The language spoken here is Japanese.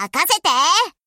任せて。